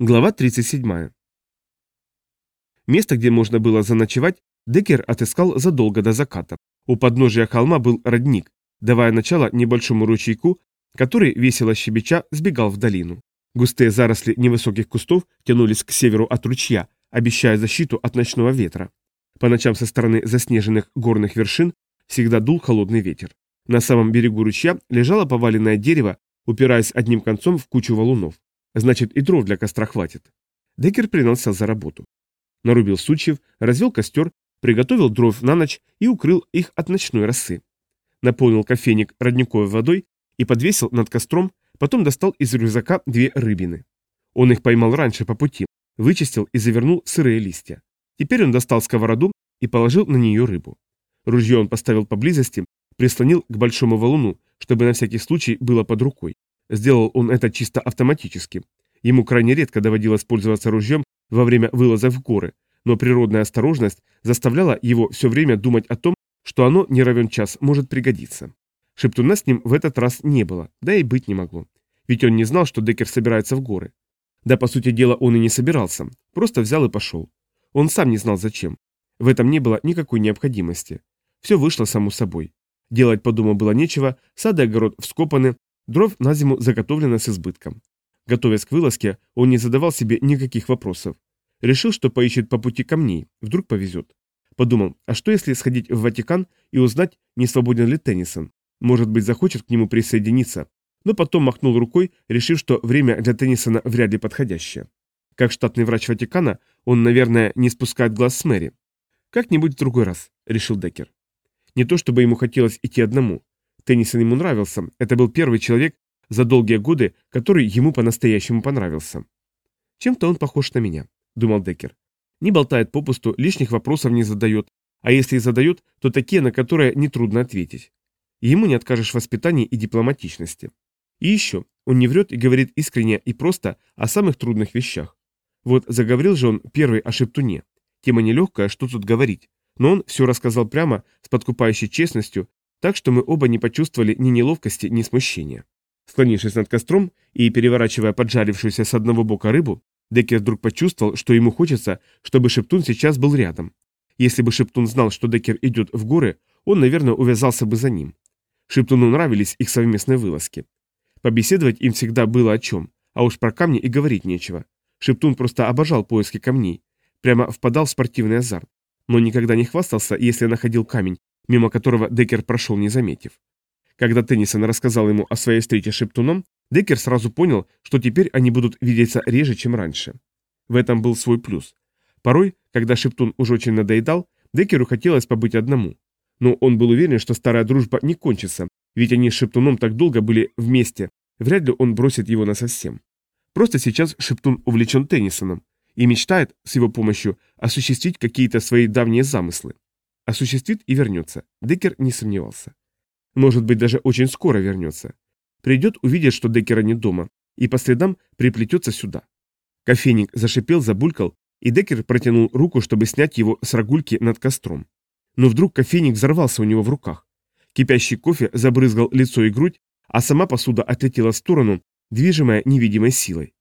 Глава 37. Место, где можно было заночевать, Деккер отыскал задолго до заката. У подножия холма был родник, давая начало небольшому ручейку, который, весело щебеча, сбегал в долину. Густые заросли невысоких кустов тянулись к северу от ручья, обещая защиту от ночного ветра. По ночам со стороны заснеженных горных вершин всегда дул холодный ветер. На самом берегу ручья лежало поваленное дерево, упираясь одним концом в кучу валунов. Значит, и дров для костра хватит. Деккер принялся за работу. Нарубил сучьев, развел костер, приготовил дров на ночь и укрыл их от ночной росы. Наполнил кофейник родниковой водой и подвесил над костром, потом достал из рюкзака две рыбины. Он их поймал раньше по пути, вычистил и завернул сырые листья. Теперь он достал сковороду и положил на нее рыбу. Ружье он поставил поблизости, прислонил к большому валуну, чтобы на всякий случай было под рукой. Сделал он это чисто автоматически. Ему крайне редко доводилось пользоваться ружьем во время вылаза в горы, но природная осторожность заставляла его все время думать о том, что оно не равен час может пригодиться. Шептуна с ним в этот раз не было, да и быть не могло. Ведь он не знал, что Деккер собирается в горы. Да, по сути дела, он и не собирался, просто взял и пошел. Он сам не знал зачем. В этом не было никакой необходимости. Все вышло само собой. Делать по дому было нечего, сад и огород вскопаны, Дров на зиму заготовлено с избытком. Готовясь к вылазке, он не задавал себе никаких вопросов. Решил, что поищет по пути камней, вдруг повезет. Подумал, а что если сходить в Ватикан и узнать, не свободен ли Теннисон? Может быть, захочет к нему присоединиться. Но потом махнул рукой, решив, что время для Теннисона вряд ли подходящее. Как штатный врач Ватикана, он, наверное, не спускает глаз с Мэри. «Как-нибудь в другой раз», — решил Деккер. Не то чтобы ему хотелось идти одному. Теннисон ему нравился, это был первый человек за долгие годы, который ему по-настоящему понравился. «Чем-то он похож на меня», — думал Деккер. Не болтает попусту, лишних вопросов не задает, а если и задает, то такие, на которые нетрудно ответить. Ему не откажешь в воспитании и дипломатичности. И еще, он не врет и говорит искренне и просто о самых трудных вещах. Вот заговорил же он первый о Шептуне. Тема нелегкая, что тут говорить. Но он все рассказал прямо, с подкупающей честностью, так что мы оба не почувствовали ни неловкости, ни смущения. Склонившись над костром и переворачивая поджарившуюся с одного бока рыбу, Деккер вдруг почувствовал, что ему хочется, чтобы Шептун сейчас был рядом. Если бы Шептун знал, что Деккер идет в горы, он, наверное, увязался бы за ним. Шептуну нравились их совместные вылазки. Побеседовать им всегда было о чем, а уж про камни и говорить нечего. Шептун просто обожал поиски камней, прямо впадал в спортивный азарт, но никогда не хвастался, если находил камень, мимо которого Деккер прошел, не заметив. Когда Теннисон рассказал ему о своей встрече с Шептуном, Деккер сразу понял, что теперь они будут видеться реже, чем раньше. В этом был свой плюс. Порой, когда Шептун уже очень надоедал, Деккеру хотелось побыть одному. Но он был уверен, что старая дружба не кончится, ведь они с Шептуном так долго были вместе, вряд ли он бросит его насовсем. Просто сейчас Шептун увлечен Теннисоном и мечтает с его помощью осуществить какие-то свои давние замыслы. Осуществит и вернется. Деккер не сомневался. Может быть, даже очень скоро вернется. Придет, увидит, что Деккера нет дома, и по следам приплетется сюда. Кофейник зашипел, забулькал, и Деккер протянул руку, чтобы снять его с рогульки над костром. Но вдруг кофейник взорвался у него в руках. Кипящий кофе забрызгал лицо и грудь, а сама посуда отлетела в сторону, движимая невидимой силой.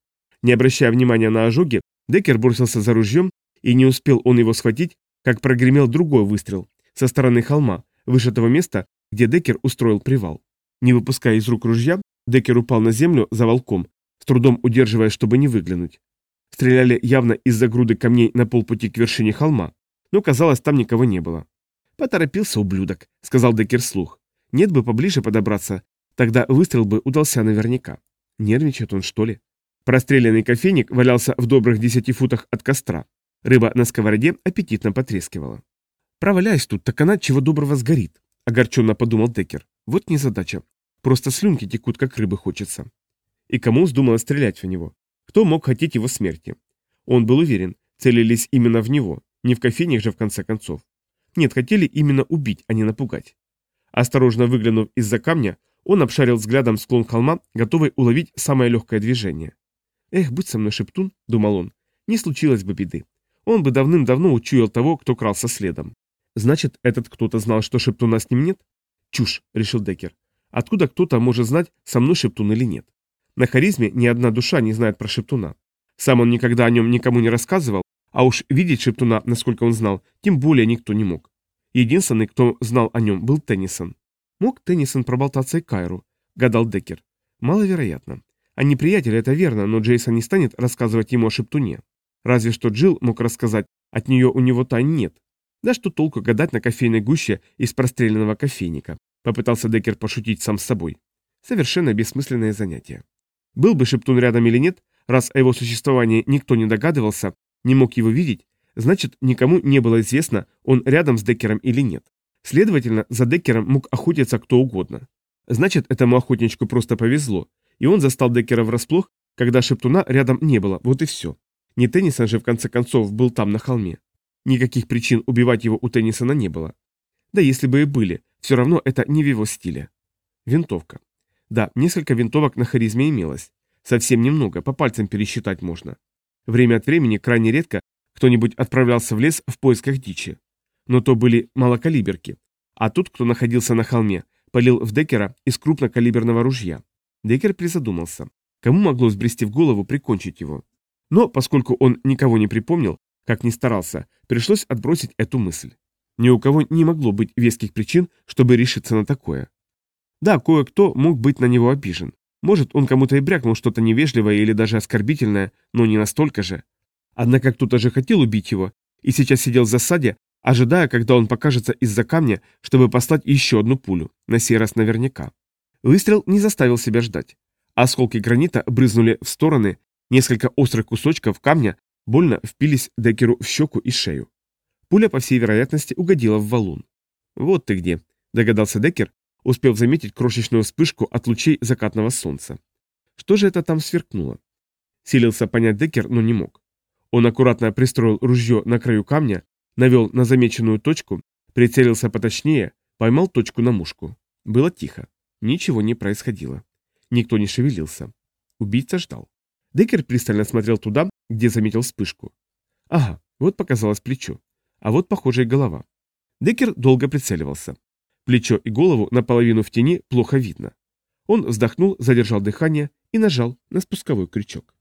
Не обращая внимания на ожоги, Деккер бросился за ружьем, и не успел он его схватить, как прогремел другой выстрел со стороны холма, выше того места, где Деккер устроил привал. Не выпуская из рук ружья, Деккер упал на землю за волком, с трудом удерживаясь, чтобы не выглянуть. Стреляли явно из-за груды камней на полпути к вершине холма, но, казалось, там никого не было. «Поторопился, ублюдок», — сказал Деккер слух. «Нет бы поближе подобраться, тогда выстрел бы удался наверняка. Нервничает он, что ли?» Простреленный кофейник валялся в добрых десяти футах от костра. Рыба на сковороде аппетитно потрескивала. «Проваляюсь тут, так она чего доброго сгорит», — огорченно подумал Деккер. «Вот незадача. Просто слюнки текут, как рыбы хочется». И кому вздумало стрелять в него? Кто мог хотеть его смерти? Он был уверен, целились именно в него, не в кофейнях же в конце концов. Нет, хотели именно убить, а не напугать. Осторожно выглянув из-за камня, он обшарил взглядом склон холма, готовый уловить самое легкое движение. «Эх, будь со мной шептун», — думал он, — «не случилось бы беды он бы давным-давно учуял того, кто крался следом. Значит, этот кто-то знал, что Шептуна с ним нет? Чушь, решил Деккер. Откуда кто-то может знать, со мной Шептун или нет? На харизме ни одна душа не знает про Шептуна. Сам он никогда о нем никому не рассказывал, а уж видеть Шептуна, насколько он знал, тем более никто не мог. Единственный, кто знал о нем, был Теннисон. Мог Теннисон проболтаться и Кайру, гадал Деккер. Маловероятно. Они приятели, это верно, но Джейсон не станет рассказывать ему о Шептуне. Разве что Джилл мог рассказать, от нее у него тайн нет. Да что толку гадать на кофейной гуще из простреленного кофейника? Попытался Деккер пошутить сам с собой. Совершенно бессмысленное занятие. Был бы Шептун рядом или нет, раз о его существовании никто не догадывался, не мог его видеть, значит, никому не было известно, он рядом с Деккером или нет. Следовательно, за Деккером мог охотиться кто угодно. Значит, этому охотничку просто повезло, и он застал Деккера врасплох, когда Шептуна рядом не было, вот и все. Не Теннисон же в конце концов был там на холме. Никаких причин убивать его у Теннисона не было. Да если бы и были, все равно это не в его стиле. Винтовка. Да, несколько винтовок на харизме имелось. Совсем немного, по пальцам пересчитать можно. Время от времени, крайне редко, кто-нибудь отправлялся в лес в поисках дичи. Но то были малокалиберки. А тут, кто находился на холме, полил в Деккера из крупнокалиберного ружья. Деккер призадумался. Кому могло сбрести в голову прикончить его? Но, поскольку он никого не припомнил, как ни старался, пришлось отбросить эту мысль. Ни у кого не могло быть веских причин, чтобы решиться на такое. Да, кое-кто мог быть на него обижен. Может, он кому-то и брякнул что-то невежливое или даже оскорбительное, но не настолько же. Однако кто-то же хотел убить его, и сейчас сидел в засаде, ожидая, когда он покажется из-за камня, чтобы послать еще одну пулю, на сей раз наверняка. Выстрел не заставил себя ждать. Осколки гранита брызнули в стороны, несколько острых кусочков камня больно впились Деккеру в щеку и шею. Пуля, по всей вероятности, угодила в валун. «Вот ты где», — догадался Деккер, успев заметить крошечную вспышку от лучей закатного солнца. Что же это там сверкнуло? Силился понять Деккер, но не мог. Он аккуратно пристроил ружье на краю камня, навел на замеченную точку, прицелился поточнее, поймал точку на мушку. Было тихо. Ничего не происходило. Никто не шевелился. Убийца ждал. Деккер пристально смотрел туда, где заметил вспышку. Ага, вот показалось плечо. А вот, похоже, и голова. Деккер долго прицеливался. Плечо и голову наполовину в тени плохо видно. Он вздохнул, задержал дыхание и нажал на спусковой крючок.